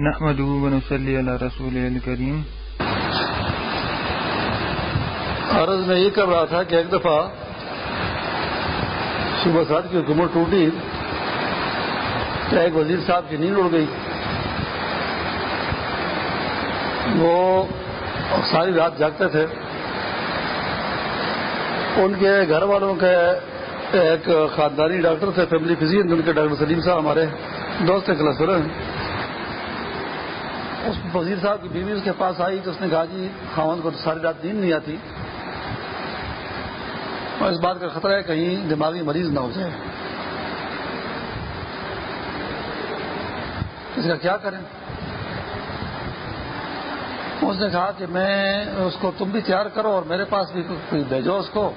نحمده ونصلي على رسوله الكريم. عرض میں یہ کر رہا تھا کہ ایک دفعہ صبح سات کی حکومت ٹوٹی تو ایک وزیر صاحب کی نیند اڑ گئی۔ وہ ساری رات جاگتے تھے۔ ان کے گھر والوں کے ایک خاندانی ڈاکٹر تھے، فیملی فزین ان کے ڈاکٹر سلیم صاحب ہمارے دوست کلاسر ہیں۔ اس وزیر صاحب کی بیوی اس کے پاس آئی تو اس نے کہا جی خاون کو ساری رات نیند نہیں آتی۔ اور اس بات کا خطرہ ہے کہیں دماغی مریض نہ ہو جائے۔ اس کا کیا کریں؟ اس نے کہا کہ میں اس کو تم بھی تیار کرو اور میرے پاس بھی کوئی بھیجو اس کو۔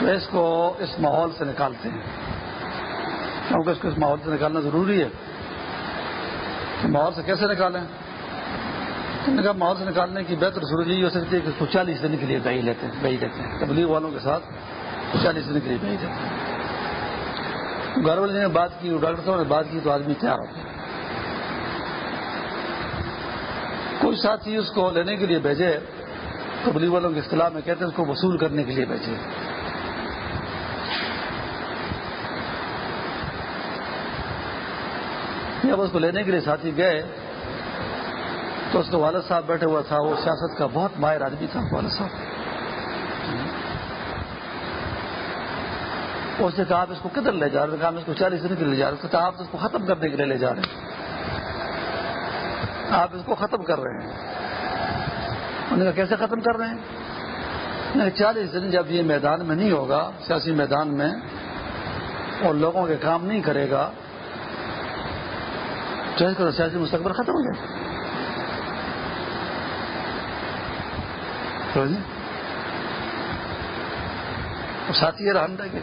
تو اس کو اس ماحول سے نکالتے ہیں۔ کیونکہ اس کو اس ماحول سے نکالنا ضروری ہے۔ ماحول سے کیسے نکالیں؟ نے کہا ماحول سے نکالنے کی بہتر صورت یہی ہو سکتی ہے کہ کچھ چالیس دن کے لیے بہی لیتے ہیں بہی دیتے ہیں۔ تبلیغ والوں کے ساتھ چالیس دن کے لیے بہی دیتے ہیں۔ گھر والے نے بات کی ڈاکٹر صاحب نے بات کی تو آدمی تیار ہوتا ہے۔ کچھ ساتھی اس کو لینے کے لیے بھیجے، تبلیغ والوں کے اصطلاح میں کہتے ہیں اس کو وصول کرنے کے لیے بھیجے۔ جب اس کو لینے کے لیے ساتھی گئے تو اس کے والد صاحب بیٹھے ہوا تھا، وہ سیاست کا بہت ماہر آدمی تھا، والد صاحب۔ اس نے کہا، آپ اس کو کدھر لے جا رہے کہا اس کو چالیس دن کے لیے لے جا رہے تھے آپ اس کو ختم کرنے کے لیے لے جا رہے ہیں۔ آپ اس کو ختم کر رہے ہیں۔ انہوں نے کہا، کیسے ختم کر رہے ہیں؟ چالیس دن جب یہ میدان میں نہیں ہوگا، سیاسی میدان میں، اور لوگوں کے کام نہیں کرے گا تو اس کا سیاسی مستقبل ختم ہو جائے۔ ساتھی رہن دے گے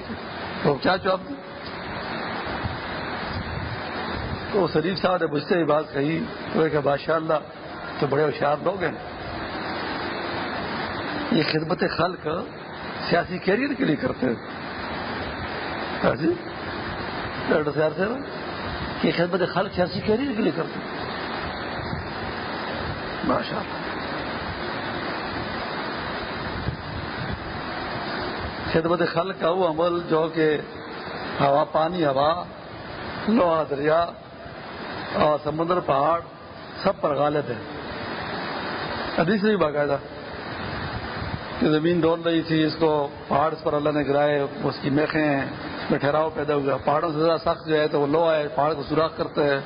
تو کیا جواب دیں تو شریف صاحب نے مجھ سے یہ بات کہی، تو کہ بادشاہ اللہ تو بڑے ہوشیار لوگ ہیں۔ یہ خدمت خلق سیاسی کیریئر کے لیے کرتے ہیں۔ ہاں جی؟ ڈاکٹر صاحب؟ یہ خدمت خلق سیاسی کیریئر کے لیے کرتے ہیں ماشاء اللہ خدمت خلق کا وہ عمل جو کہ ہوا، پانی، ہوا، لوہا، دریا اور سمندر، پہاڑ، سب پر غالب ہے۔ ابھی سے بھی باقاعدہ کہ زمین ڈول رہی تھی، اس کو پہاڑ پر اللہ نے گرائے، اس کی میخیں میں ٹھہراؤ پیدا ہوا پہاڑوں سے زیادہ سخت جو ہے تو وہ لوہا ہے پہاڑ کو سوراخ کرتے ہیں۔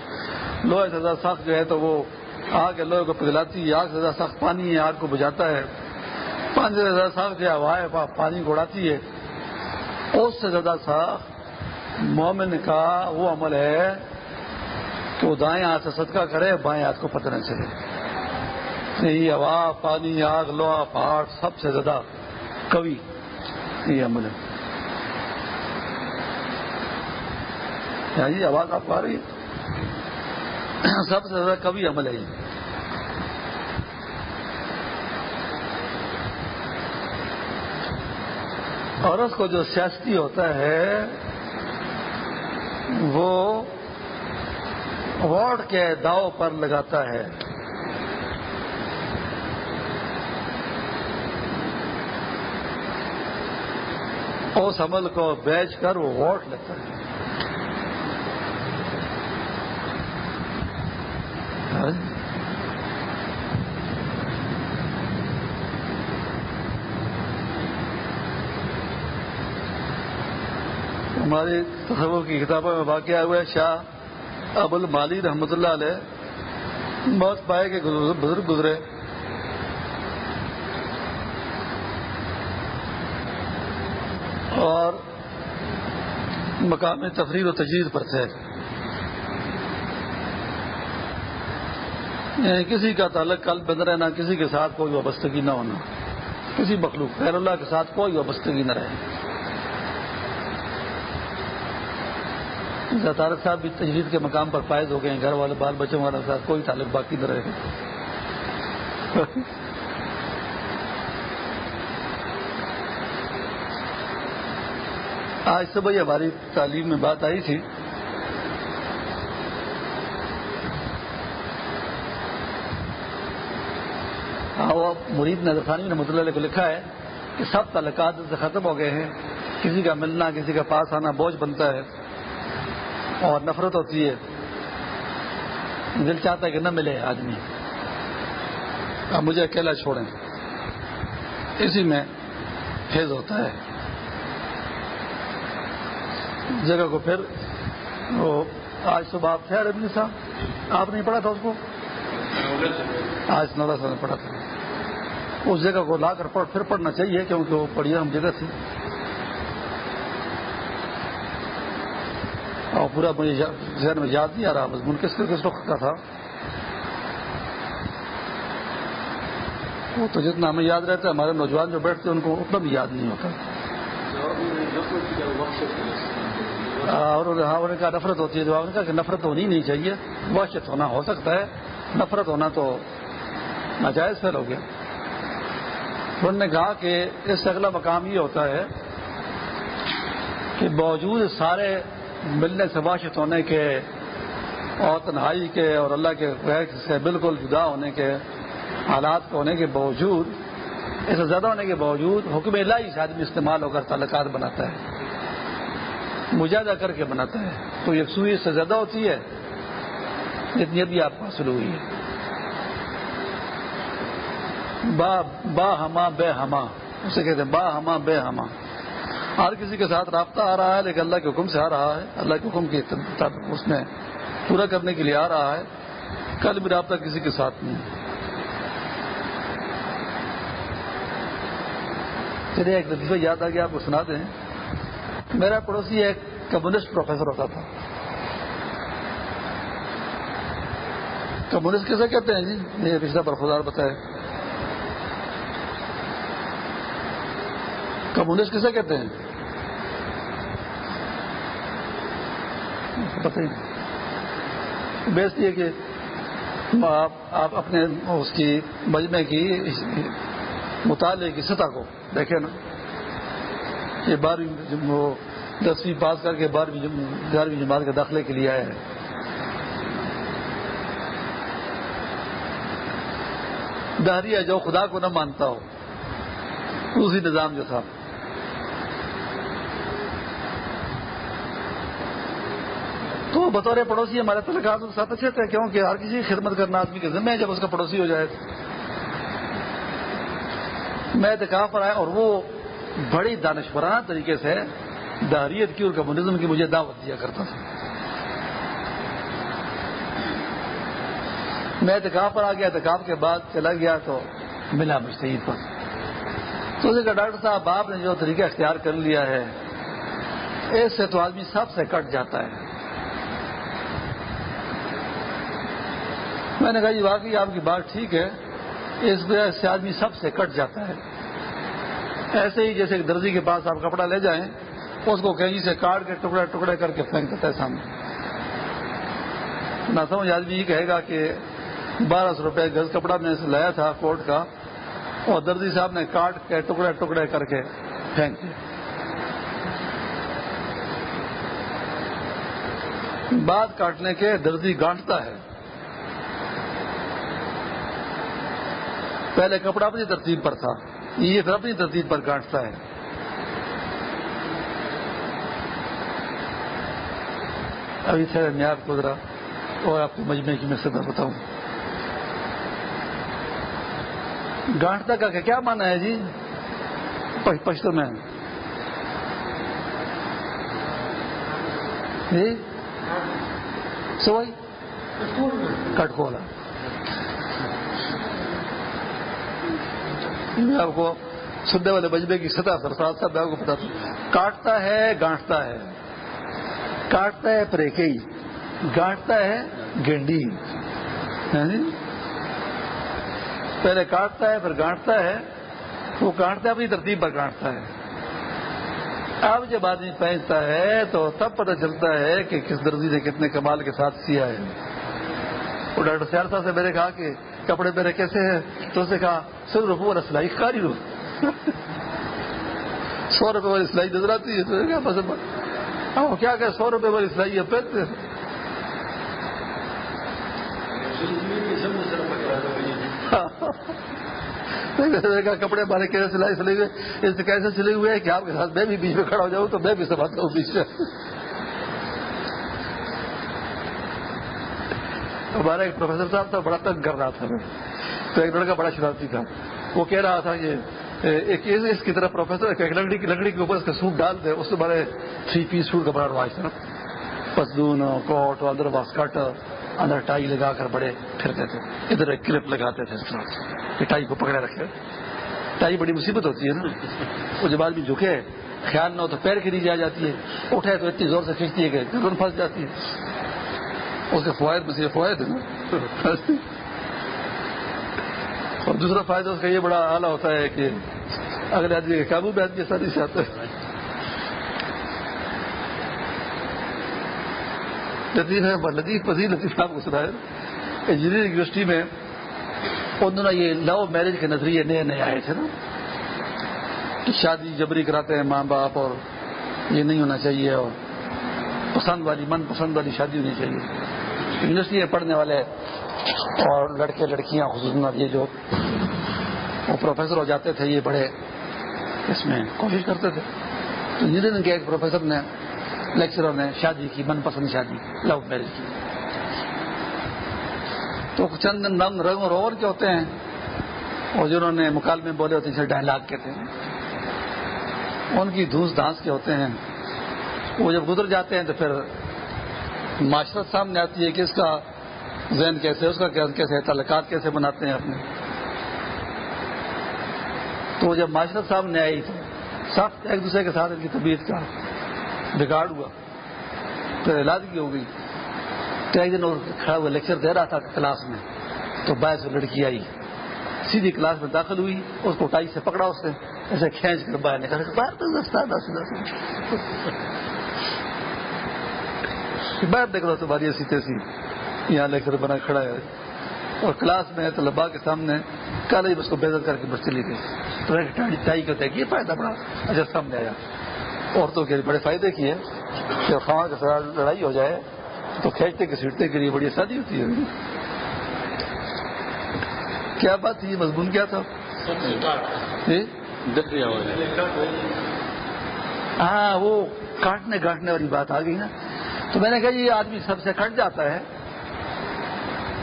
لوہے سے زیادہ سخت جو ہے تو وہ آگ ہے لوہے کو پگلاتی ہے۔ آگ سے زیادہ سخت پانی ہے، آگ کو بجھاتا ہے۔ پانی سے زیادہ سخت جو ہوا ہے پانی کو اڑاتی ہے۔ اس سے زیادہ سخت مومن کا وہ عمل ہے کہ وہ دائیں ہاتھ سے صدقہ کرے، بائیں ہاتھ کو پتہ چلے۔ یہ ہوا، پانی، آگ، لوہا، پہاڑ، سب سے زیادہ کبھی یہ عمل ہے۔ جی آواز آپ کو آ رہی ہے؟ سب سے زیادہ کبھی عمل ہے یہ۔ اور اس کو جو سیاستی ہوتا ہے، وہ وارڈ کے داؤ پر لگاتا ہے۔ اس عمل کو بیچ کر وہ ووٹ لیتا ہے۔ ہماری تصور کی کتابوں میں واقعہ ہوا ہے، شاہ ابو المالی رحمۃ اللہ علیہ بہت پائے کے بزرگ گزرے۔ اور مقامی تفریح و تجویز پر تھے۔ کسی کا تعلق کل بند رہنا، کسی کے ساتھ کوئی وابستگی نہ ہونا۔ کسی مخلوق خیر اللہ کے ساتھ کوئی وابستگی نہ رہے۔ طارق صاحب بھی تجویز کے مقام پر فائز ہو گئے ہیں، گھر والے، بال بچوں والے ساتھ کوئی تعلق باقی نہ رہے۔ آج صبح ہماری تعلیم میں بات آئی تھی۔ مرید نظر خانی نے مطلع علیہ کو لکھا ہے کہ سب تعلقات سے ختم ہو گئے ہیں۔ کسی کا ملنا کسی کا پاس آنا بوجھ بنتا ہے اور نفرت ہوتی ہے۔ دل چاہتا ہے کہ نہ ملے آدمی۔ اب مجھے اکیلا چھوڑیں۔ اسی میں فیض ہوتا ہے۔ جگہ کو پھر وہ آج صبح آپ تھے ربنی صاحب؟ آپ نہیں پڑھا تھا اس کو؟ آج نولا صاحب نے پڑھا تھا۔ اس جگہ کو لا کر پڑھ پھر پڑھنا چاہیے کیونکہ وہ بڑھیا ہم جگہ تھی۔ اور پورا مجھے ذہن میں یاد نہیں آ رہا مضمون کس کس وقت کا تھا۔ وہ تو جتنا ہمیں یاد رہتا ہے، ہمارے نوجوان جو بیٹھتے ہیں، ان کو اتنا بھی یاد نہیں ہوتا۔ اور ہاں انہوں نے کہا، نفرت ہوتی ہے۔ جواب نے کہا کہ نفرت ہونی نہیں چاہیے، وحشت ہونا ہو سکتا ہے۔ نفرت ہونا تو ناجائز پھیل ہو گیا۔ انہوں نے کہا کہ اس سے اگلا مقام یہ ہوتا ہے کہ باوجود سارے ملنے سے واشت ہونے کے اور تنہائی کے اور اللہ کے سے بالکل جدا ہونے کے حالات کے ہونے کے باوجود، اس سے زیادہ ہونے کے باوجود حکم الہی سے آدمی استعمال ہو کر تعلقات بناتا ہے، مجاہدہ کر کے بناتا ہے۔ تو یکسوئی اس سے زیادہ ہوتی ہے، جتنی ابھی آپ کو حاصل ہوئی ہے۔ با با ہما، بے ہما. اسے کہتے ہیں با ہما، بے ہما. ہر کسی کے ساتھ رابطہ آ رہا ہے، لیکن اللہ کے حکم سے آ رہا ہے۔ اللہ کے حکم کی اس میں پورا کرنے کے لیے آ رہا ہے۔ کل بھی رابطہ کسی کے ساتھ نہیں چلیے ایک لطیفہ یاد آ گیا، آپ کو سنا دیں میرا پڑوسی ایک کمیونسٹ پروفیسر ہوتا تھا۔ کمیونسٹ کیسے کہتے ہیں جی؟ یہ پچھلا برفدار بتائے۔ کمیونسٹ کسے کہتے ہیں؟ پتہ بیس یہ کہ آپ اپنے اس کی مجمے کی مطالعے کی سطح کو دیکھیں نا۔ یہ بارہویں وہ دسویں پاس کر کے بارہویں گیارہویں جماعت کے داخلے کے لیے آئے ہیں۔ دہریہ جو خدا کو نہ مانتا ہو، اسی نظام جو تھا۔ تو بطور پڑوسی ہمارے تعلقات کے ساتھ اچھے تھے کیونکہ ہر کسی کی خدمت کرنا آدمی کے ذمہ ہے جب اس کا پڑوسی ہو جائے میں اعتکاف پر آیا اور وہ بڑی دانشورانہ طریقے سے دہریت کی اور کمیونزم کی مجھے دعوت دیا کرتا تھا۔ میں اعتکاف پر آ گیا اعتکاف کے بعد چلا گیا تو ملا مشتعید پر۔ تو اسی کا ڈاکٹر صاحب، آپ نے جو طریقہ اختیار کر لیا ہے، اس سے تو آدمی سب سے کٹ جاتا ہے۔ میں نے کہا یہ واقعی آپ کی بات ٹھیک ہے، اس وجہ سے آدمی سب سے کٹ جاتا ہے۔ ایسے ہی جیسے درزی کے پاس آپ کپڑا لے جائیں، اس کو کہیں سے کاٹ کے ٹکڑے ٹکڑے کر کے پھینک دیتا ہے سامنے۔ نہ سمجھ، آدمی یہ کہے گا کہ بارہ سو روپئے گز کپڑا میں سے لایا تھا کوٹ کا، اور درزی صاحب نے کاٹ کے ٹکڑے ٹکڑے کر کے پھینک دیا۔ بات کاٹنے کے درزی گانٹتا ہے۔ پہلے کپڑا اپنی ترتیب پر تھا یہ پھر اپنی ترتیب پر کاٹتا ہے۔ ابھی سر میں آپ کو ذرا اور آپ کو مجمے کی میں سے بتاؤں۔ گانٹتا کا کیا مانا ہے جی؟ پشتو میں۔ جی؟ سوائی کٹکولا میں آپ کو سدے والے بجبے کی سطح پر ساتھ ساتھ آپ کو پتا کاٹتا ہے، گانٹتا ہے۔ کاٹتا ہے پریکئی گانٹتا ہے گینڈی یعنی پہلے کاٹتا ہے، پھر گانٹتا ہے۔ وہ کاٹتا ہے، اپنی ترتیب پر کاٹتا ہے۔ اب جب آدمی پہنچتا ہے تو تب پتہ چلتا ہے کہ کس درزی نے کتنے کمال کے ساتھ سیا ہے۔ وہ ڈاکٹر سیار صاحب سے میرے کہا کہ کپڑے میرے کیسے ہیں؟ تو اس نے کہا سو روپے والا سلائی کاری رو سو روپے والی سلائی نظر آتی ہے کیا پسند کیا کہ سو روپے والی سلائی ہے پہنتے کپڑے ہمارے کیسے سلائی سلے ہوئے اس سے کیسے سلے ہوئے ہیں کہ آپ کے ساتھ میں بھی بیچ میں کھڑا ہو جاؤں تو میں بھی سنبھالتا ہوں بیچ میں۔ ہمارا ایک پروفیسر صاحب تھا، بڑا تنگ کر رہا تھا۔ میں تو ایک لڑکا بڑا شرارتی تھا۔ وہ کہہ رہا تھا کہ ایک اس کی طرح پروفیسر، ایک لکڑی کی لکڑی کے اوپر اس کا سوٹ ڈال دے۔ اس سے بڑے تھری پیس سوٹ کا بڑا رواج تھا۔ پسدون کوٹ اندر واسکٹ اندر ٹائی لگا کر بڑے پھرتے تھے۔ ادھر ایک کلپ لگاتے تھے اس طرح ٹائی کو پکڑے رکھے۔ ٹائی بڑی مصیبت ہوتی ہے نا۔ وہ جب آدمی جھکے، خیال نہ ہو تو پیر کے نیچے آ جاتی ہے۔ اٹھے تو اتنی زور سے کھینچتی ہے کہ گردن پھنس جاتی ہے۔ اس کے فوائد میں سے فوائد ہے نا۔ دوسرا فائدہ اس کا یہ بڑا اعلیٰ ہوتا ہے کہ اگلے آدمی کے قابو میں آدمی آسانی سے آتا ہے۔ لطیف ہے لطیف پذیر لطیف صاحب کو سنا ہے انجینئرنگ یونیورسٹی میں انہوں نے یہ لو میرج کے نظریے نئے نئے آئے تھے نا۔ کہ شادی جبری کراتے ہیں ماں باپ اور یہ نہیں ہونا چاہیے اور پسند والی من پسند والی شادی ہونی چاہیے۔ یونیورسٹی میں پڑھنے والے اور لڑکے لڑکیاں، خصوصاً یہ جو وہ پروفیسر ہو جاتے تھے، یہ بڑے اس میں کوشش کرتے تھے۔ تو انجینئرنگ کے ایک پروفیسر نے، لیکچرر نے شادی کی من پسند شادی، لو میرج کی۔ تو چند رنگ رنگ اور اور کے ہوتے ہیں، اور جنہوں نے مکالمے بولے ہوتے ہیں ڈائلاگ کہتے ہیں، ان کی دھوس دھانس کے ہوتے ہیں۔ وہ جب گزر جاتے ہیں تو پھر معاشرت سامنے آتی ہے کہ اس کا ذہن کیسے اس کا کیسے تعلقات کیسے بناتے ہیں اپنے تو جب معاشرت سامنے آئی تو سخت ایک دوسرے کے ساتھ ان کی طبیعت کا بگاڑ ہوا پھر علاج کی ہو گئی۔ تو ایک دن وہ کھڑا ہوا لیکچر دے رہا تھا کلاس میں، تو باعث لڑکی آئی۔ سیدھی کلاس میں داخل ہوئی، اس کو ٹائی سے پکڑا اس نے ایسے کھینچ کر باہر نکل باہر تو دس باہر دیکھ رہا تمہاری ایسی تیسی یہاں لیکچر بنا کھڑا ہے۔ اور کلاس میں طلبا کے سامنے کل ہی اس کو بےزت کر کے بس چلی گئی۔ ٹائی کا یہ فائدہ بڑا اچھا سامنے آیا۔ عورتوں کے بڑے فائدے کی ہے کہ خواہ کے ساتھ لڑائی ہو جائے تو کھینچتے کے سیٹتے کے لیے بڑی آسانی ہوتی ہے۔ کیا بات تھی؟ مضمون کیا تھا؟ جی؟ ہاں وہ کاٹنے کاٹنے والی بات آ گئی نا۔ تو میں نے کہا جی، یہ آدمی سب سے کٹ جاتا ہے۔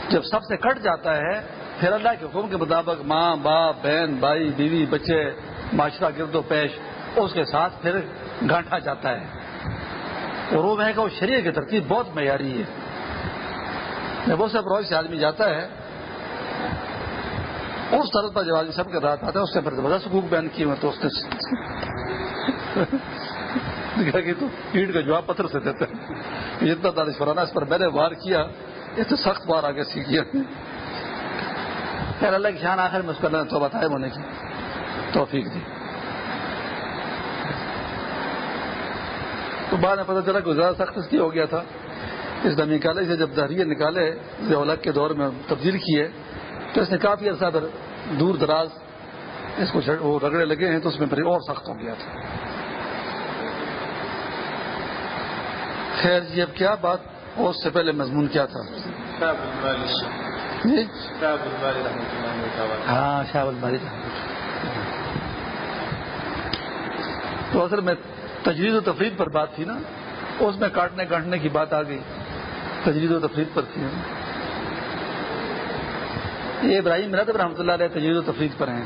جب سب سے کٹ جاتا ہے، پھر اللہ کے حکم کے مطابق ماں، باپ، بہن، بھائی، بیوی، بچے، معاشرہ گرد و پیش، اس کے ساتھ پھر گانٹا جاتا ہے۔ اور وہ میں کہ شریر کی ترتیب بہت معیاری ہے۔ جب وہ سب روز سے آدمی جاتا ہے، اس طرح پر جب آدمی سب کے رات آتا ہے، اس سے پھر زبردست حقوق بیان کیے ہوئے تو اس نے تو اینٹ کا جواب پتھر سے دیتا ہے۔ جتنا دانش فرانا اس پر میں نے وار کیا۔ یہ تو سخت بار آگے سیکھ گیا پھر اللہ کی شان آخر میں اس کو اللہ نے تو بتایا ہونے کی توفیق دی۔ تو بعد میں پتہ چلا کہ زیادہ سخت اس کی ہو گیا تھا۔ اس نمی کالج سے جب دہریے نکالے ضولت کے دور میں تبدیل کیے، تو اس نے کافی عرصہ پر دور دراز اس کو وہ رگڑے لگے ہیں تو اس میں پھر اور سخت ہو گیا تھا۔ خیر جی اب کیا بات؟ اور اس سے پہلے مضمون کیا تھا؟ جی؟ ہاں شاہ الباری تو اصل میں تجویز و تفریح پر بات تھی نا؟ اس میں کاٹنے کاٹنے کی بات آ گئی. تجویز و تفریح پر تھی یہ ابراہیم مرد رحمۃ اللہ علیہ تجویز و تفریح پر ہیں.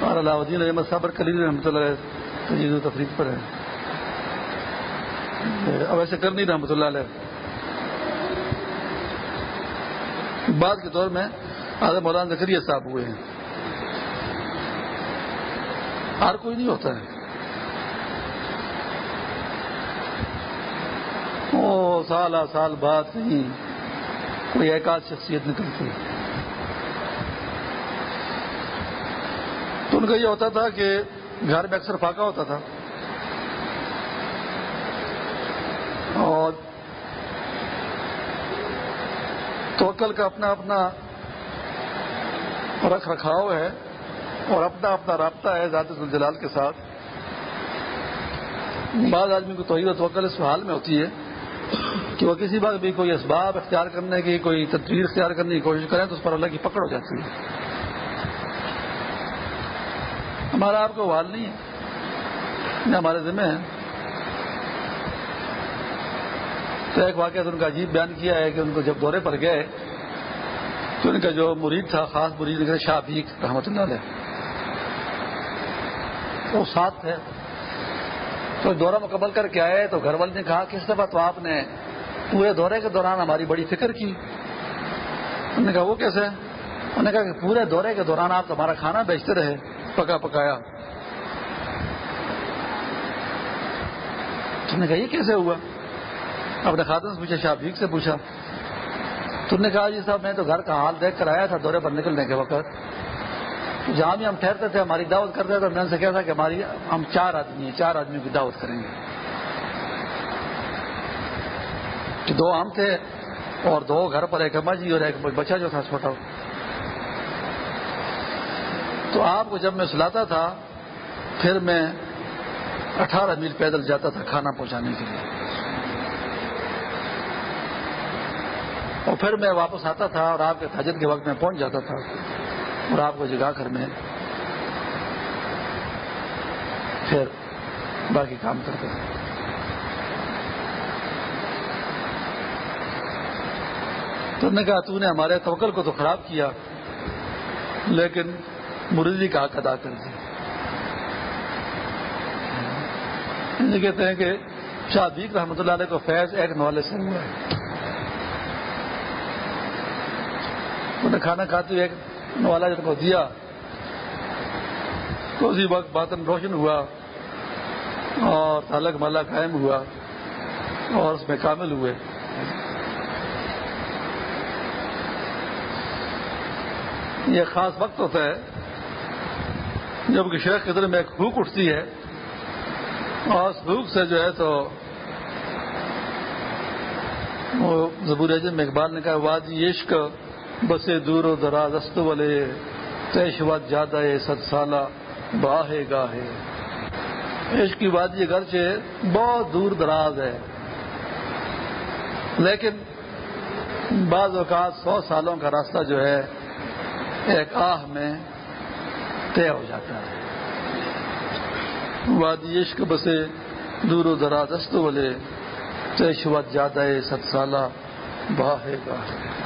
اور علاؤ الدین احمد صابر کلیل رحمۃ اللہ علیہ تجویز و تفریح پر ہیں. اب ایسے کر نہیں رحمۃ اللہ علیہ۔ بعد کے دور میں آدھے مولانا زکریہ صاحب ہوئے ہیں۔ ہر کوئی نہیں ہوتا ہے۔ او سال آ سال بعد نہیں، کوئی ایک آدھ شخصیت نکلتی۔ تو ان کا یہ ہوتا تھا کہ گھر میں اکثر فاقہ ہوتا تھا اور توکل کا اپنا اپنا رکھ رکھاؤ ہے اور اپنا اپنا رابطہ ہے ذات الجلال کے ساتھ۔ بعض آدمی کو توحید و توکل اس حال میں ہوتی ہے کہ وہ کسی بات بھی کوئی اسباب اختیار کرنے کی، کوئی تدبیر اختیار کرنے کی کوشش کریں تو اس پر اللہ کی پکڑ ہو جاتی ہے۔ ہمارا آپ کو وال نہیں ہے، نہ ہمارے ذمہ ہے۔ تو ایک واقعہ ان کا عجیب بیان کیا ہے کہ ان کو جب دورے پر گئے تو ان کا جو مرید تھا، خاص مرید شاہ بھیک رحمت اللہ علیہ۔ وہ ساتھ تھے۔ تو دورہ مکمل کر کے آئے تو گھر والے نے کہا کس دفعہ تو آپ نے پورے دورے کے دوران ہماری بڑی فکر کی۔ انہوں نے کہا وہ کیسے؟ انہوں نے کہا کہ پورے دورے کے دوران آپ ہمارا کھانا بیچتے رہے، پکا پکایا۔ تم نے کہا یہ کیسے ہوا؟ اپنے خاتون سے پوچھا، شاہ بھیک سے پوچھا۔ تم نے کہا جی صاحب، میں تو گھر کا حال دیکھ کر آیا تھا، دورے پر نکلنے کے وقت۔ جہاں بھی ہم ٹھہرتے تھے، ہماری دعوت کرتے تھے، میں ان سے کہا تھا کہ ہماری، ہم چار آدمی ہیں، چار آدمی کی دعوت کریں گے۔ کہ دو ہم تھے اور دو گھر پر، ایک اما جی اور ایک بچہ جو تھا، چھوٹا۔ تو آپ کو جب میں سلاتا تھا، پھر میں اٹھارہ میل پیدل جاتا تھا کھانا پہنچانے کے لیے۔ اور پھر میں واپس آتا تھا اور آپ کے تاجر کے وقت میں پہنچ جاتا تھا اور آپ کو جگا کر میں پھر باقی کام کرتا تھا تو نے کہا، تو نے ہمارے توکل کو تو خراب کیا، لیکن مریدی کا حق ادا کر دیا یعنی کہتے ہیں کہ شادیق رحمۃ اللہ علیہ کو فیض ایک نوالے سے ہوا ہے انہیں کھانا کھاتے ایک نوالا جن کو دیا۔ تو اسی وقت باطن روشن ہوا اور تالک مالا قائم ہوا اور اس میں کامل ہوئے۔ یہ خاص وقت ہوتا ہے جبکہ شیخ قدر میں ایک بھوک اٹھتی ہے اور اس بھوک سے جو ہے تو وہ زبور اعظم اقبال نے کہا، وادی عشق بسے دور و دراز است والے تیشوت زیادہ ست سالہ باہے گاہے۔ عشق کی وادی گرچہ بہت دور دراز ہے، لیکن بعض اوقات سو سالوں کا راستہ جو ہے، ایک آہ میں طے ہو جاتا ہے۔ وادی عشق بسے دور و دراز است والے تیشوت زیادہ ست سالہ باہے گاہے۔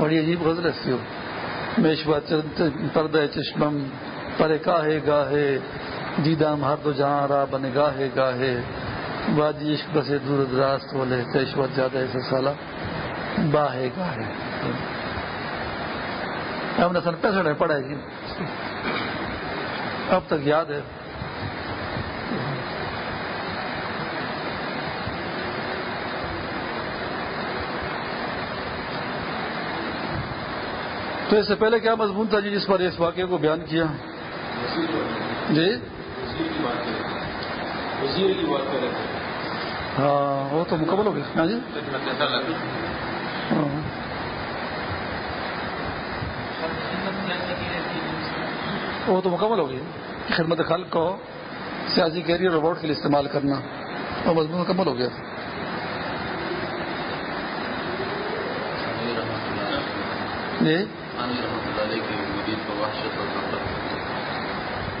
بڑی عجیب غزل ہے ہو میشوا پردہ چشمم پر کاہے گاہے، دیدام ہر دو جہاں را بن گاہے گاہے۔ وادی عشق سے دور دراز والے تیشوت زیادہ ایسے سالہ باہے گاہے۔ ہم نے سن پینسٹھ پڑھا ہے جی اب تک یاد ہے۔ تو اس سے پہلے کیا مضمون تھا جی جس پر اس واقعے کو بیان کیا؟ جی؟ ہاں وہ تو مکمل ہو گیا۔ ہاں جی؟ ہاں۔ وہ تو مکمل ہو گئی۔ خدمت خلق کو سیاسی کیریئر روبوٹ کے لیے استعمال کرنا۔ وہ مضمون مکمل ہو گیا۔ جی؟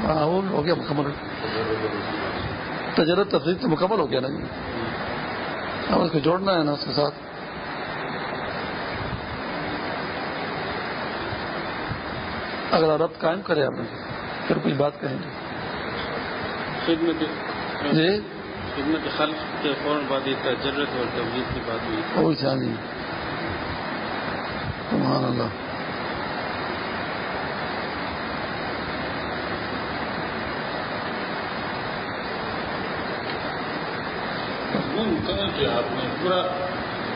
ہاں وہ ہو گیا مکمل. تجربہ تفریح تو مکمل ہو گیا نا جی. اب اس کو جوڑنا ہے نا اس کے ساتھ. اگر عورت قائم کرے آپ نے. پھر کچھ بات کہیں گے. جی؟ خدمت خلق کے فوراً بعد تجرت اور تبدیل کی بات ہوئی. وہی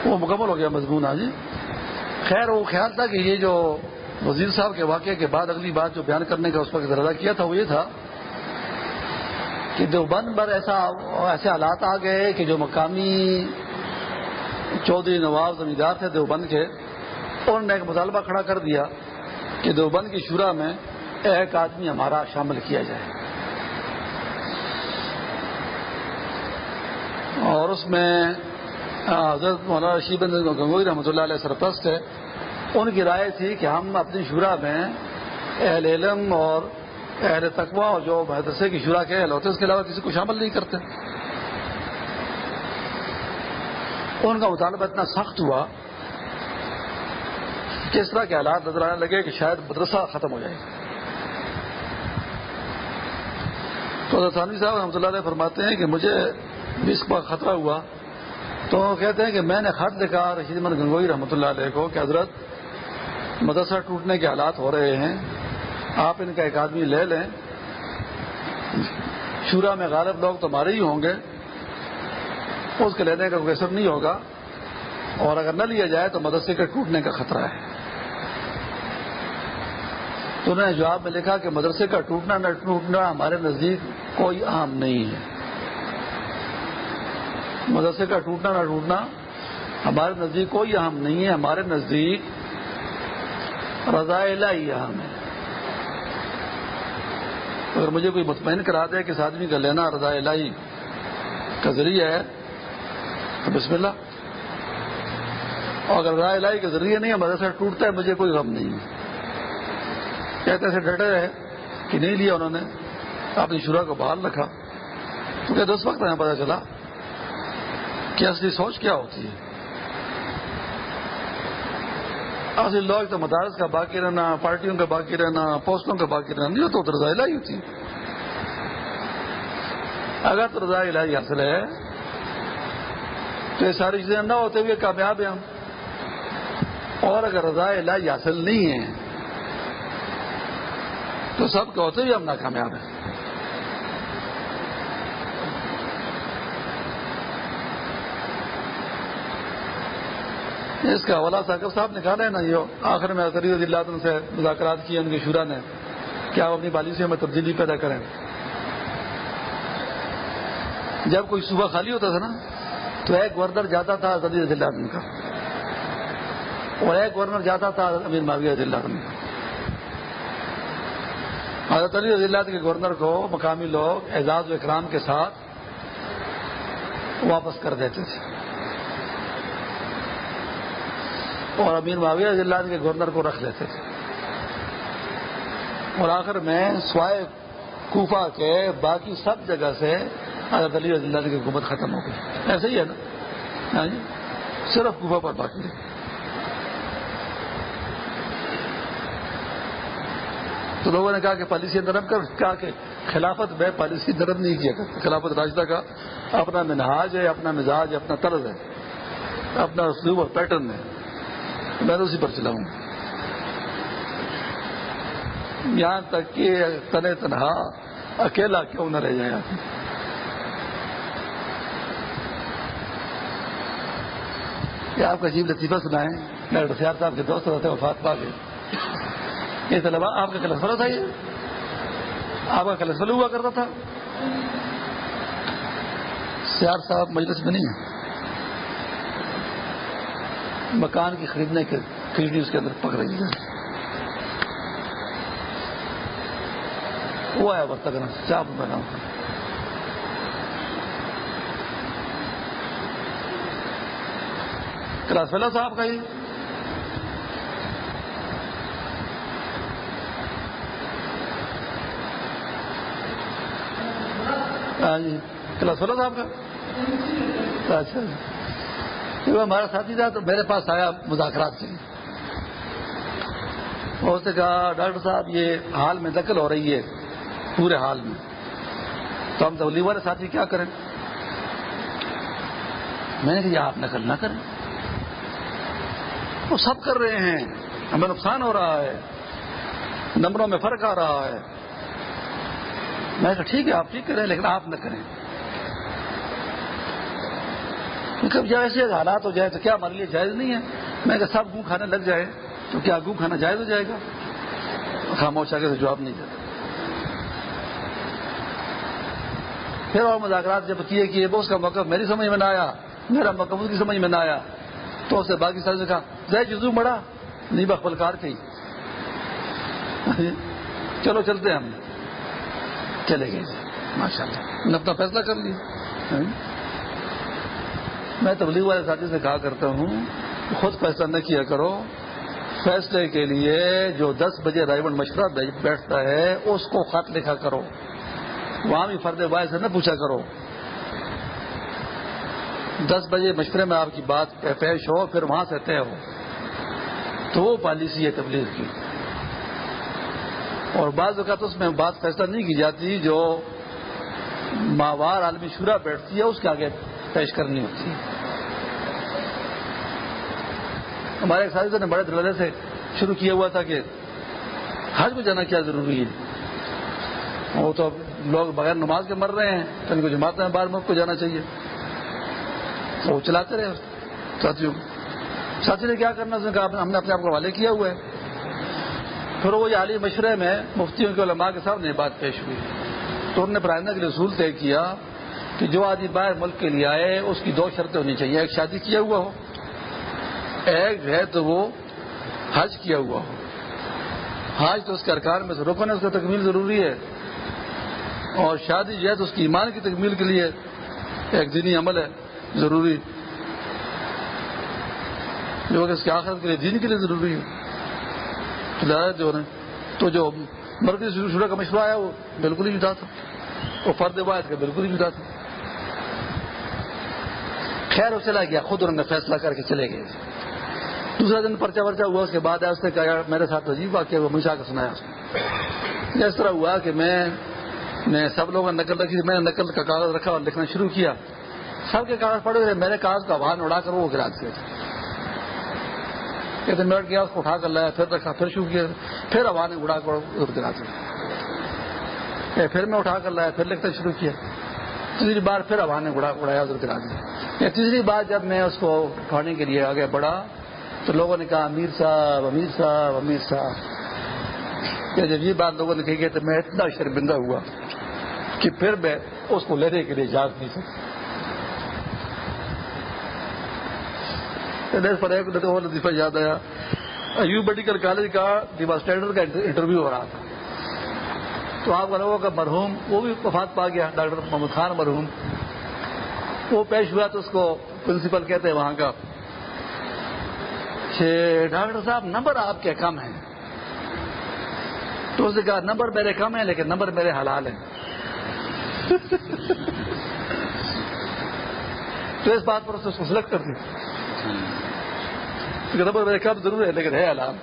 وہ مکمل ہو گیا، مضمون آج خیر، وہ خیال تھا کہ یہ جو وزیر صاحب کے واقعے کے بعد اگلی بات جو بیان کرنے کا اس وقت ارادہ کیا تھا وہ یہ تھا کہ دیوبند پر ایسا، ایسے حالات آ گئے کہ جو مقامی چودھری نواب زمیندار تھے دیوبند کے، انہوں نے ایک مطالبہ کھڑا کر دیا کہ دیوبند کی شورا میں ایک آدمی ہمارا شامل کیا جائے۔ اور اس میں حضرت مولانا رشید گنگوئی رحمۃ اللہ علیہ سرپرست ہے ان کی رائے تھی کہ ہم اپنی شورا میں اہل علم اور اہل تقوا اور جو مدرسے کی شورا کے اہل ہوتے اس کے علاوہ کسی کو شامل نہیں کرتے۔ ان کا مطالبہ اتنا سخت ہوا کہ اس طرح کے حالات نظر آنے لگے کہ شاید مدرسہ ختم ہو جائے۔ تو ثانوی صاحب رحمۃ اللہ علیہ فرماتے ہیں کہ مجھے بھی اس خطرہ ہوا، تو وہ کہتے ہیں کہ میں نے خط لکھا، رشید من گنگوئی رحمۃ اللہ علیہ کو کہ حضرت، مدرسہ ٹوٹنے کے حالات ہو رہے ہیں، آپ ان کا ایک آدمی لے لیں۔ شورا میں غالب لوگ تو ہمارے ہی ہوں گے، اس کے لینے کا کوئی اثر نہیں ہوگا۔ اور اگر نہ لیا جائے تو مدرسے کے ٹوٹنے کا خطرہ ہے۔ تو انہوں نے جواب میں لکھا کہ مدرسے کا ٹوٹنا نہ ٹوٹنا ہمارے نزدیک کوئی عام نہیں ہے۔ مدرسے کا ٹوٹنا نہ ٹوٹنا، ہمارے نزدیک کوئی اہم نہیں ہے، ہمارے نزدیک رضا الہی اہم ہے۔ اگر مجھے کوئی مطمئن کرا دے کہ اس آدمی کا لینا رضا الہی کا ذریعہ ہے، تو بسم اللہ۔ اور اگر رضا الہی کا ذریعہ نہیں ہے، مدرسہ ٹوٹتا ہے، مجھے کوئی غم نہیں ہے۔ کہتے ایسے ڈٹے رہے کہ نہیں لیا انہوں نے اپنی شورا کو بحال رکھا۔ تو کہتے اس وقت ہمیں پتا چلا؟ کہ اصلی سوچ کیا ہوتی ہے؟ اصلی لوگ تو مدارس کا باقی رہنا، پارٹیوں کا باقی رہنا، پوسٹوں کا باقی رہنا نہیں تو رضا الہی ہوتی ہے۔ اگر تو رضا الہی حاصل ہے، تو یہ ساری چیزیں نہ ہوتے ہوئے کامیاب ہیں ہم۔ اور اگر رضا الہی حاصل نہیں ہے، تو سب کے ہوتے ہوئے ہم ناکامیاب ہیں۔ اس کا حوالہ ساکر صاحب نکالا ہے نا یہ آخر میں رضی اللہ عنہ سے مذاکرات کیے، ان کی شورا نے کیا وہ اپنی پالیسیوں میں تبدیلی پیدا کریں۔ جب کوئی صبح خالی ہوتا تھا نا، تو ایک گورنر جاتا تھا رضی اللہ عنہ کا۔ اور ایک گورنر جاتا تھا امیر معاویہ رضی اللہ عنہ۔ کا حضرت علی رضی اللہ کے گورنر کو مقامی لوگ اعزاز و اکرام کے ساتھ واپس کر دیتے تھے۔ اور امیر معاویہ رضی اللہ کے گورنر کو رکھ لیتے تھے۔ اور آخر میں سوائے کوفہ کے باقی سب جگہ سے حضرت علی رضی اللہ کی حکومت ختم ہو گئی۔ ایسے ہی ہے نا؟ ہاں جی؟ صرف کوفہ پر باقی ہے تو لوگوں نے کہا کہ پالیسی نرم کر، کہا کہ خلافت میں پالیسی نرم نہیں کیا کرتا۔ خلافت راجدہ کا اپنا منہاج ہے، اپنا مزاج ہے، اپنا طرز ہے، اپنا اسلوب اور پیٹرن ہے۔ میں نے اسی پر چلا ہوں۔ یہاں تک کہ تن تنہا، اکیلا کیوں نہ رہ جائے کیا آپ کا عجیب لطیفہ سنائیں۔ ڈاکٹر سیار صاحب کے دوست رہتے وفات پا گئے یہ طلبا آپ کا کلسفل تھا یہ؟ آپ کا کلسفل ہوا کرتا تھا؟ سیار صاحب مجلس میں نہیں ہے مکان کی خریدنے کے کھڑکی اس کے اندر پک رہی ہے۔ وہ آیا برتا کرنا چاپ روپئے نام۔ کلاس فیلا صاحب کا ہی۔ ہاں جی کلاس فیلا صاحب کا۔ اچھا۔ وہ ہمارا ساتھی تھا تو میرے پاس آیا مذاکرات کے لیے اس نے کہا، ڈاکٹر صاحب، یہ حال میں دخل ہو رہی ہے، پورے حال میں۔ تو ہم تولی والے ساتھی، کیا کریں؟ میں نے کہا آپ نقل نہ کریں۔ وہ سب کر رہے ہیں۔ ہمیں نقصان ہو رہا ہے۔ نمبروں میں فرق آ رہا ہے۔ میں نے کہا، ٹھیک ہے، آپ ٹھیک کریں لیکن آپ نہ کریں۔ کب جب ایسے حالات ہو جائے تو کیا ہمارے لیے جائز نہیں ہے؟ میں کہ سب گوں کھانے لگ جائے، تو کیا گوں کھانا جائز ہو جائے گا؟ خاموش آگے سے جواب نہیں دیتا۔ پھر اور مذاکرات جب کیے کہ اس کا موقع میری سمجھ میں نہ آیا، میرا موقع اس کی سمجھ میں نہ آیا۔ تو اسے باقی سارے کہا جائے جزو بڑا نہیں بخبل کار کی چلو چلتے ہیں ہم۔ چلے گئے۔ ماشاء اللہ نے اپنا فیصلہ کر لیا۔ میں تبلیغ والے ساتھی سے کہا کرتا ہوں، خود فیصلہ نہ کیا کرو۔ فیصلے کے لیے جو دس بجے رائبن مشورہ بیٹھتا ہے، اس کو خط لکھا کرو۔ وہاں بھی فرد بھائی سے نہ پوچھا کرو۔ دس بجے مشورے میں آپ کی بات پیش ہو، پھر وہاں سے طے ہو۔ تو وہ پالیسی ہے تبلیغ کی۔ اور بعض اوقات اس میں بات فیصلہ نہیں کی جاتی جو ماہوار عالمی شورا بیٹھتی ہے، اس کے آگے پیش کرنی ہوتی ہے۔ ہمارے ایک ساتھی نے بڑے دروازے سے شروع کیا ہوا تھا کہ حج میں جانا کیا ضروری ہے۔ وہ تو لوگ بغیر نماز کے مر رہے ہیں، تو ان کو جماعت میں بار ملک کو جانا چاہیے۔ تو وہ چلاتے رہے۔ ساتھیوں، ساتھی نے کیا کرنا؟ کہا، ہم نے اپنے آپ کو حوالے کیا ہوا ہے۔ پھر وہ عالی مشورے میں مفتیوں کے علماء کے سامنے بات پیش ہوئی۔ تو انہوں نے پرائمر کے اصول طے کیا۔ کہ جو آدمی باہر ملک کے لیے آئے، اس کی دو شرطیں ہونی چاہیے، ایک شادی کیا ہوا ہو، ایک ہے تو وہ حج کیا ہوا ہو۔ حج تو اس کے ارکان میں سے رکن ہے، اس کا تکمیل ضروری ہے۔ اور شادی جو ہے تو اس کی ایمان کی تکمیل کے لیے ایک دینی عمل ہے، ضروری۔ جو کہ اس کے آخر کے لیے دین کے لیے ضروری ہے۔ جو ہے، تو جو مرکزی شروع کا مشورہ آیا، وہ بالکل ہی جدا تھا۔ وہ فرد واحد کا بالکل ہی جدا تھا۔ خیر وہ چلا گیا، خود انہوں نے فیصلہ کر کے چلے گئے۔ دوسرا دن پرچا ورچا ہوا، اس کے بعد اس نے کہا، میرے ساتھ عجیب واقعہ وہ مشا کے سنایا اس نے۔ اس طرح ہوا کہ میں نے سب لوگوں نے نقل رکھی، میں نے نقل کا کاغذ رکھا اور لکھنا شروع کیا۔ سب کے کاغذ پڑے ہوئے، میرے کاغذ کا آبان اڑا کر وہ گرا دیا۔ کہتے منٹ گیا اس کو اٹھا کر لایا، پھر رکھا، پھر شروع کیا، پھر آبان اڑا کر گرا دیا۔ پھر میں اٹھا کر لایا، پھر لکھنا شروع کیا۔ تیسری بار پھر آبان اڑایا ادھر گرا دیا۔ تیسری بار جب میں اس کو اٹھانے کے لیے آگے بڑھا تو لوگوں نے کہا، امیر صاحب امیر صاحب امیر صاحب۔ کہ جب یہ بات لوگوں نے کہی تو میں اتنا شرمندہ ہوا کہ پھر میں اس کو لینے کے لیے جاگ نہیں سکتا۔ پر ایک لطیفہ یاد آیا۔ ایو میڈیکل کالج کا ڈیماسٹریٹر کا انٹرویو ہو رہا تھا۔ تو آپ لوگوں کا مرحوم، وہ بھی وفات پا گیا، ڈاکٹر محمد خان مرحوم۔ وہ پیش ہوا تو اس کو پرنسپل کہتے ہیں وہاں کا۔ ڈاکٹر صاحب، نمبر آپ کے کم ہیں۔ تو اس نے کہا، نمبر میرے کم ہیں، لیکن نمبر میرے حلال ہیں۔ تو اس بات پر اس کو سلیکٹ کر دی نمبر میرے کم ضرور ہے لیکن ہے حلال۔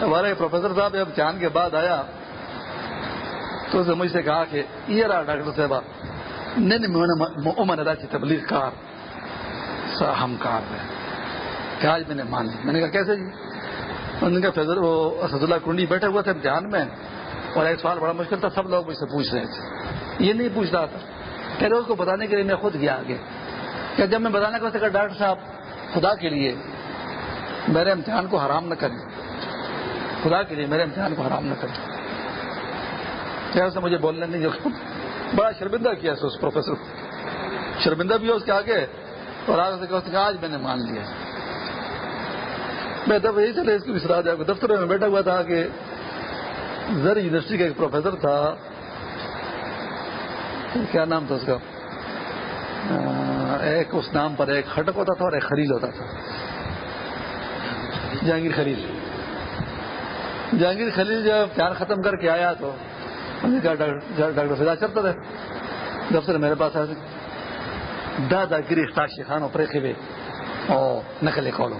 ہمارے پروفیسر صاحب، جب چاند کے بعد آیا تو اس نے مجھ سے کہا کہ یہ رہا ڈاکٹر صاحبہ۔ عمر ادا کی تبلیغ کار ہم کار ہے کہ آج میں نے مان لی۔ میں نے کہا، کیسے جی؟ انہوں نے کہا وہ اسد اللہ کنڈی بیٹھے ہوئے تھے امتحان میں، اور ایک سوال بڑا مشکل تھا، سب لوگ مجھ سے پوچھ رہے تھے۔ یہ نہیں پوچھ رہا تھا۔ کہ اس کو بتانے کے لیے میں خود گیا آگے۔ کہ جب میں بتانے کا کہا، ڈاکٹر صاحب، خدا کے لیے میرے امتحان کو حرام نہ کریں۔ خدا کے لیے میرے امتحان کو حرام نہ کریں۔ خیال سے مجھے بولنے نہیں بڑا شرمندہ کیا اس پروفیسر۔ کو شرمندہ بھی ہے اس کے آگے۔ اور آگے سے آج میں نے مان لیا۔ میں دفعہ یہی چلے، اس کو وسرا دیا دفتر میں بیٹھا ہوا تھا کہ زر یونیورسٹی کا ایک پروفیسر تھا۔ کیا نام تھا اس کا؟ ایک اس نام پر ایک خٹک ہوتا تھا اور ایک خلیل ہوتا تھا۔ جہانگیر خلیل۔ جہانگیر خلیل جب پیار ختم کر کے آیا تو ڈاکٹر فضا چلتا تھا دفتر میرے پاس آئے دادا گری خاشی خانوں پر ہوئے اور نقلے کھولو۔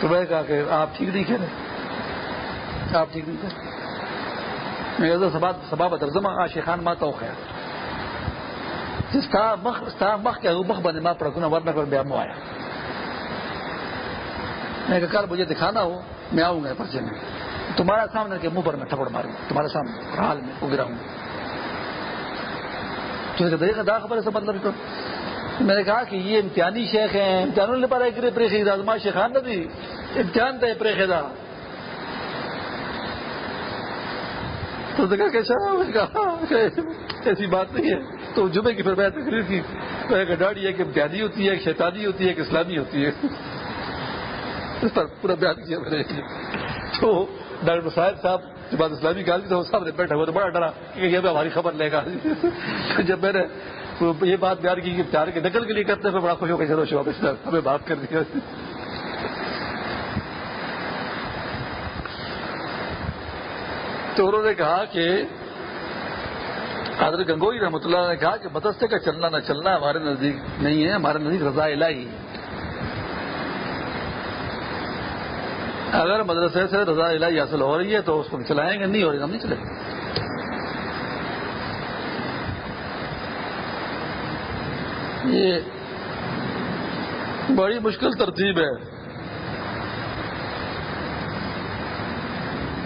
تو میں کہا کہ آپ ٹھیک نہیں کہہ رہے۔ آپ ٹھیک نہیں کہہ رہے۔ میں سبا آشی خان ماتا ہو خیر۔ ستا مخ ستا مخ کے مخ بنے ماں پڑکنا ورنہ کر بیا مو آیا۔ میں کہا کل مجھے دکھانا ہو، میں آؤں گا پرچے میں۔ تمہارا سامنے کے منہ پر میں تھپڑ ماروں، تمہارے سامنے حال میں وہ گرا ہوں دا خبر ہے مطلب تو میں نے کہا کہ یہ امتحانی شیخ ہیں، امتحانوں نے پڑھا کرے پریخی آزما شیخان ندی امتحان تھا تھے پریخا تو دیکھا اچھا، کیسا ہاں، ایسی بات نہیں ہے۔ تو جمعے کی پھر میں تقریر کی، تو ایک ڈاڑی ایک امتیازی ہوتی ہے، ایک شیطانی ہوتی ہے، ایک اسلامی ہوتی ہے۔ اس پر پورا بیان کیا میں نے۔ تو ڈاکٹر صاحب صاحب جو بات اسلامی کا تو صاحب نے بیٹھا ہوا تو بڑا ڈرا، کہ یہ ہماری خبر لے گا۔ جب میں نے یہ بات بیان کی کہ پیار کے نقل کے لیے کرتے ہیں بڑا خوش ہو کے چلو شو ہمیں بات کر دیا تو انہوں نے کہا کہ حضرت گنگوئی رحمۃ اللہ نے کہا کہ مدرسے کا چلنا نہ چلنا ہمارے نزدیک نہیں ہے، ہمارے نزدیک رضا الہی ہے۔ اگر مدرسے سے رضا الہی حاصل ہو رہی ہے تو اس کو چلائیں گے، نہیں ہو رہی ہم نہیں چلیں گے۔ یہ بڑی مشکل ترتیب ہے۔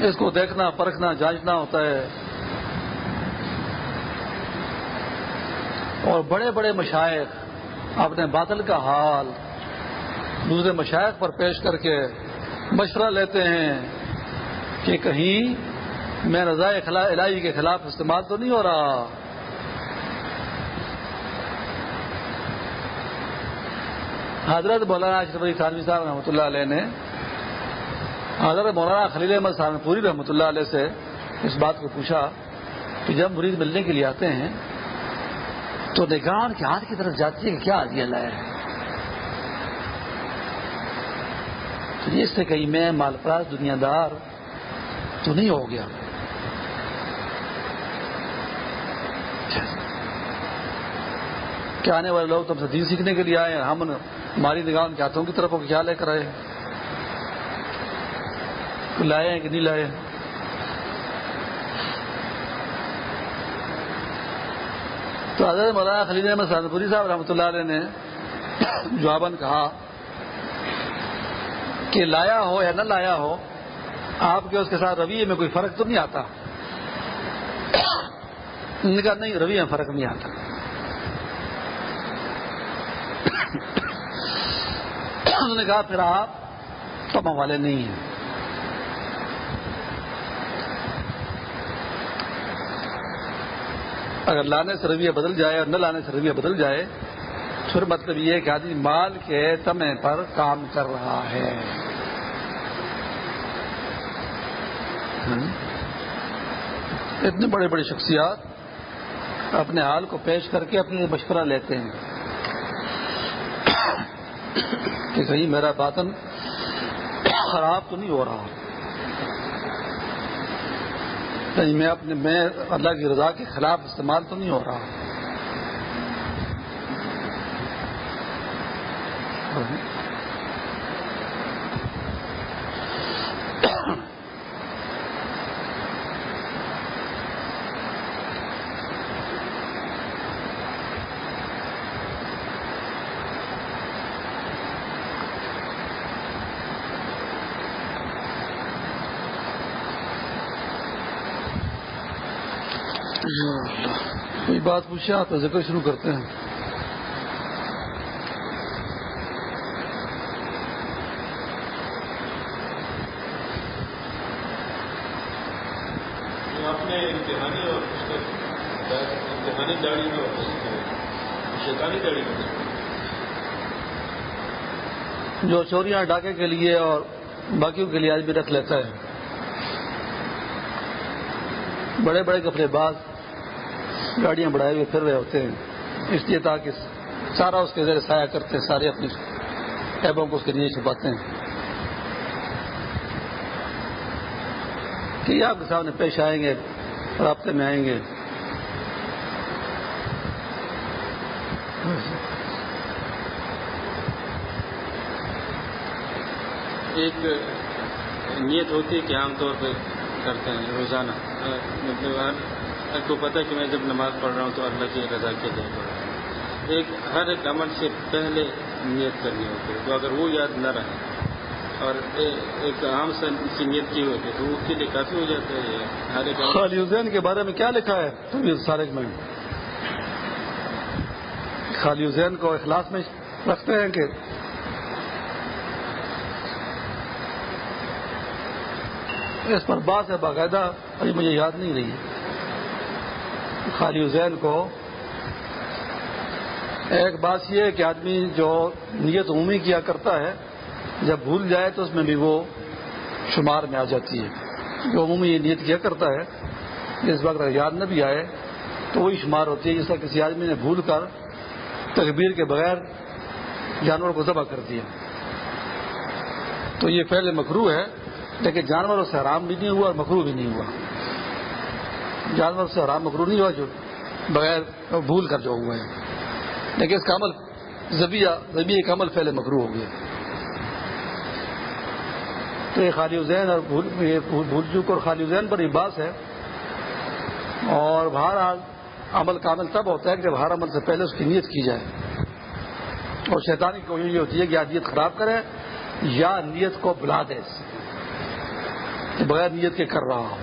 اس کو دیکھنا، پرکھنا، جانچنا ہوتا ہے۔ اور بڑے بڑے مشائق، اپنے باطل کا حال دوسرے مشائق پر پیش کر کے مشورہ لیتے ہیں کہ کہیں میں رضاء الہی کے خلاف استعمال تو نہیں ہو رہا۔ حضرت مولانا اشرف علی خانوی صاحب رحمۃ اللہ علیہ نے حضرت مولانا خلیل احمد صاحب پوری رحمۃ اللہ علیہ سے اس بات کو پوچھا کہ جب مرید ملنے کے لیے آتے ہیں تو نگران کے ہاتھ کی طرف جاتی ہے کہ کیا عادی لایا ہے؟ اس سے کہیں میں مالپراس دنیا دار تو نہیں ہو گیا۔ کیا آنے والے لوگ تم سے دین سیکھنے کے لیے آئے ہم ہماری نگاہ کے ہاتھوں کی طرف کیا لے کر آئے؟ لائے ہیں کہ نہیں لائے؟ تو حضرت مولانا خلید احمد سہدپوری صاحب رحمۃ اللہ علیہ نے جواباً کہا کہ لایا ہو یا نہ لایا ہو، آپ کے اس کے ساتھ رویے میں کوئی فرق تو نہیں آتا؟ کہا نہیں، رویے میں فرق نہیں آتا۔ انہوں نے کہا پھر آپ تما والے نہیں ہیں۔ اگر لانے سے رویہ بدل جائے اور نہ لانے سے رویہ بدل جائے، پھر مطلب یہ کہ آدمی مال کے تمے پر کام کر رہا ہے۔ اتنے بڑے بڑے شخصیات اپنے حال کو پیش کر کے اپنے مشورہ لیتے ہیں کہ کہیں میرا باطن خراب تو نہیں ہو رہا۔ کہیں میں اپنے، میں اللہ کی رضا کے خلاف استعمال تو نہیں ہو رہا۔ بات پوچھے آپ ذکر شروع کرتے ہیں۔ جو چوریاں ڈاکے کے لیے اور باقیوں کے لیے آج بھی رکھ لیتا ہے۔ بڑے بڑے کپڑے باز۔ گاڑیاں بڑھائے ہوئے پھر رہے ہوتے ہیں۔ اس لیے تاکہ سارا اس کے ذریعے سایہ کرتے ہیں سارے اپنی ایبوں کو اس کے نیچے چھپاتے ہیں۔ کہ آپ کے سامنے پیش آئیں گے، رابطے میں آئیں گے۔ ایک نیت ہوتی ہے کہ عام طور پہ کرتے ہیں روزانہ۔ مطلب کو پتہ کہ میں جب نماز پڑھ رہا ہوں تو اللہ کی رضا کے لیے پڑھ رہا ہوں۔ ایک ہر ایک عمل سے پہلے نیت کرنی ہوتی ہے تو اگر وہ یاد نہ رہے اور ایک عام سے نیت کی ہوتی ہے تو اس کے لیے کافی ہو جاتا ہے۔ ہر ایک خالی حسین کے بارے میں کیا لکھا ہے؟ تو سارے میں۔ خالی حسین کو اخلاص میں رکھتے ہیں کہ اس پر بات ہے باقاعدہ، ابھی مجھے یاد نہیں رہی۔ خالی حسین کو ایک بات یہ ہے کہ آدمی جو نیت عمومی کیا کرتا ہے، جب بھول جائے تو اس میں بھی وہ شمار میں آ جاتی ہے۔ جو عمومی یہ نیت کیا کرتا ہے، جس وقت یاد نہ بھی آئے تو وہی شمار ہوتی ہے، جس طرح کسی آدمی نے بھول کر تکبیر کے بغیر جانور کو ذبح کر دیا۔ تو یہ پہلے مکرو ہے، لیکن جانوروں سے حرام بھی نہیں ہوا اور مکرو بھی نہیں ہوا۔ جانور سے حرام مکرو نہیں ہوا جو بغیر بھول کر جو ہوئے ہیں۔ لیکن اس کا عمل زبیہ زبی کا عمل پہلے مکرو ہو گیا۔ تو یہ خالی حسین اور بھول چوک اور خالی حسین پر یہ باس ہے۔ اور بہرحال عمل کا عمل تب ہوتا ہے کہ جب ہر عمل سے پہلے اس کی نیت کی جائے۔ اور شیطان کی کوشش یہ ہوتی ہے کہ نیت خراب کرے یا نیت کو بلا دے۔ کہ بغیر نیت کے کر رہا ہو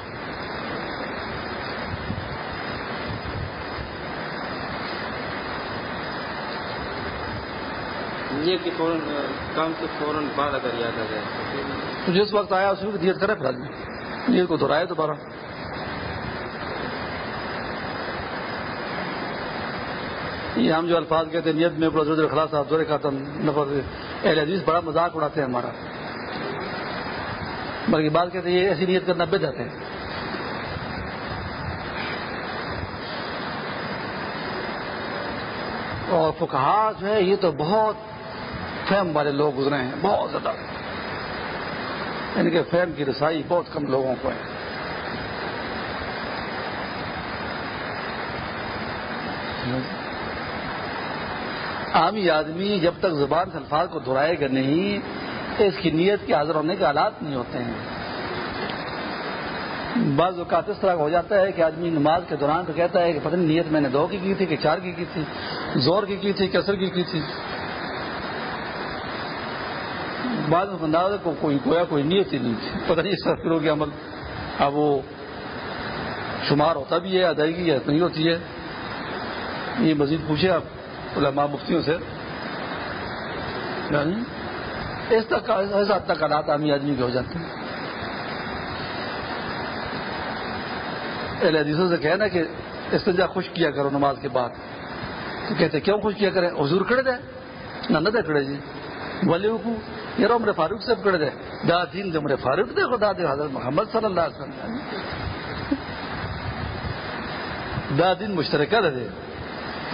نیت کے فوراً کام کے فوراً بعد اگر یاد آ جائے تو جس وقت آیا اس وقت نیت کرے پھر آدمی۔ نیت کو دہرائے دوبارہ۔ یہ ہم جو الفاظ کہتے ہیں، نیت میں خلاص صاحب، دورے کا نفر اہل حدیث بڑا مذاق اڑاتے ہیں ہمارا۔ بلکہ بات کہتے ہیں، یہ ایسی نیت کرنا بے جاتے ہیں۔ اور فکہ جو ہے، یہ تو بہت فہم والے لوگ گزرے ہیں، بہت زیادہ۔ ان کے فہم کی رسائی بہت کم لوگوں کو ہے۔ عامی آدمی جب تک زبان سے الفاظ کو دہرائے گا نہیں، اس کی نیت کے حاضر ہونے کے حالات نہیں ہوتے ہیں۔ بعض اوقات اس طرح ہو جاتا ہے کہ آدمی نماز کے دوران تو کہتا ہے کہ پتہ نہیں، نیت میں نے دو کی کی تھی، کہ چار کی کی تھی، زور کی کی تھی کیسر کی کی تھی۔ بعض انداز کو کوئی کویا کوئی نیت ہی نہیں تھی۔ پتہ نہیں اس طرح کے عمل۔ اب وہ شمار ہوتا بھی ہے، ادائیگی یا نہیں ہوتی ہے۔ یہ مزید پوچھے آپ علماء مفتیوں سے۔ یعنی اس تک ایسا تک حالات عامی آدمی کے ہو جاتے ہیں۔ حدیثوں سے کہنا کہ استنجا خوش کیا کرو نماز کے بعد۔ تو کہتے کیوں خوش کیا کریں؟ حضور کھڑے دے نہ نہ دے کھڑے جی۔ ولی کو یہ عمر فاروق سے کھڑے دے، دا دین دے عمر فاروق دے، خدا دے حضرت محمد صلی اللہ علیہ وسلم۔ دا دین مشترکہ دے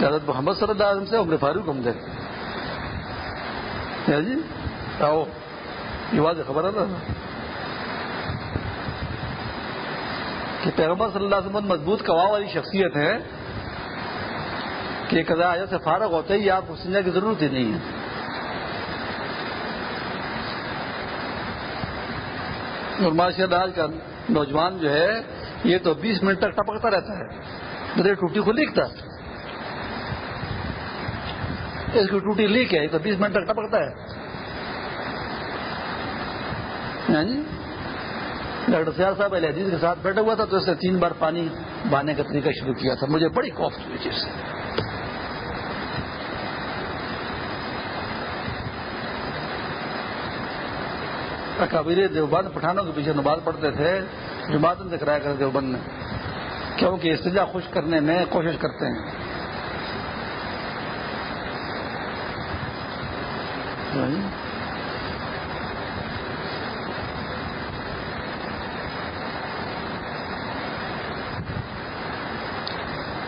حضرت محمد صلی اللہ علیہ وسلم سے عمر فاروق ہم دے۔ جی؟ آؤ، یہ واضح خبر ہے نا؟ کہ پیغمبر صلی اللہ علیہ وسلم مضبوط کوا والی شخصیت ہے کہ قضاء سے فارغ ہوتے ہی آپ کو سننے کی ضرورت ہی نہیں ہے۔ اور ماشاء اللہ آج کا نوجوان جو ہے، یہ تو بیس منٹ تک ٹپکتا رہتا ہے۔ میرے ٹوٹی کو لکھتا اس کی ٹوٹی لیک ہے، یہ تو بیس منٹ تک ٹپکتا ہے۔ ہاں جی؟ ڈاکٹر سیال صاحب علیہ حدیث کے ساتھ بیٹھا ہوا تھا، تو اس نے تین بار پانی بانے کا طریقہ شروع کیا تھا۔ مجھے بڑی خوف ہوئی چیز سے دیوبند پٹھانوں کے پیچھے نماز پڑھتے تھے، جماعت سے کرایا کرتے دیوبند میں کیونکہ استجا خوش کرنے میں کوشش کرتے ہیں۔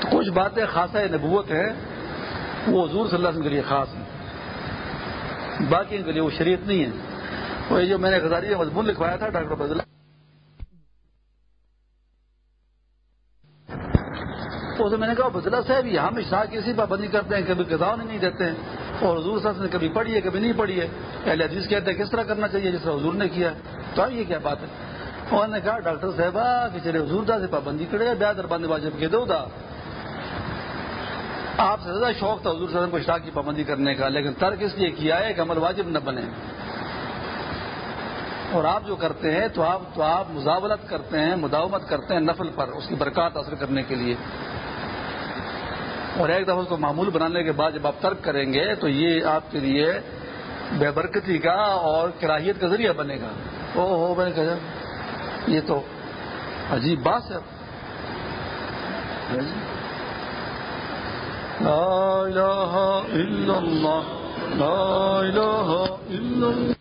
تو کچھ باتیں خاصا نبوت ہیں، وہ حضور صلی اللہ علیہ وسلم کے لیے خاص ہیں۔ باقی ان کے لیے وہ شریعت نہیں ہے وہ جو میں نے غزاری مضمون لکھوایا تھا، ڈاکٹر بدلا تو میں نے کہا بدلا صاحب یہاں میں شاہ کسی پابندی کرتے ہیں، کبھی کتاب نہیں دیتے ہیں۔ اور حضور صاحب نے کبھی پڑھی ہے، کبھی نہیں پڑھی ہے۔ اہل حدیث کہتے ہیں، کس طرح کرنا چاہیے جس طرح حضور نے کیا؟ تو اب یہ کیا بات ہے؟ انہوں نے کہا، ڈاکٹر صاحبہ کہ چلے حضور سے پابندی کرے بیا دربان واجب کے دو دا۔ آپ سے زیادہ شوق تھا حضور صاحب کو شاہ کی پابندی کرنے کا، لیکن ترک اس لیے کیا ہے کہ عمل واجب نہ بنے۔ اور آپ جو کرتے ہیں تو آپ تو آپ مزاولت کرتے ہیں، مداومت کرتے ہیں نفل پر، اس کی برکات حاصل کرنے کے لیے۔ اور ایک دفعہ اس کو معمول بنانے کے بعد جب آپ ترک کریں گے تو یہ آپ کے لیے بے برکتی کا اور کراہیت کا ذریعہ بنے گا۔ او ہو، میں نے کہا، یہ تو عجیب بات ہے۔ لا إله إلا الله لا إله إلا الله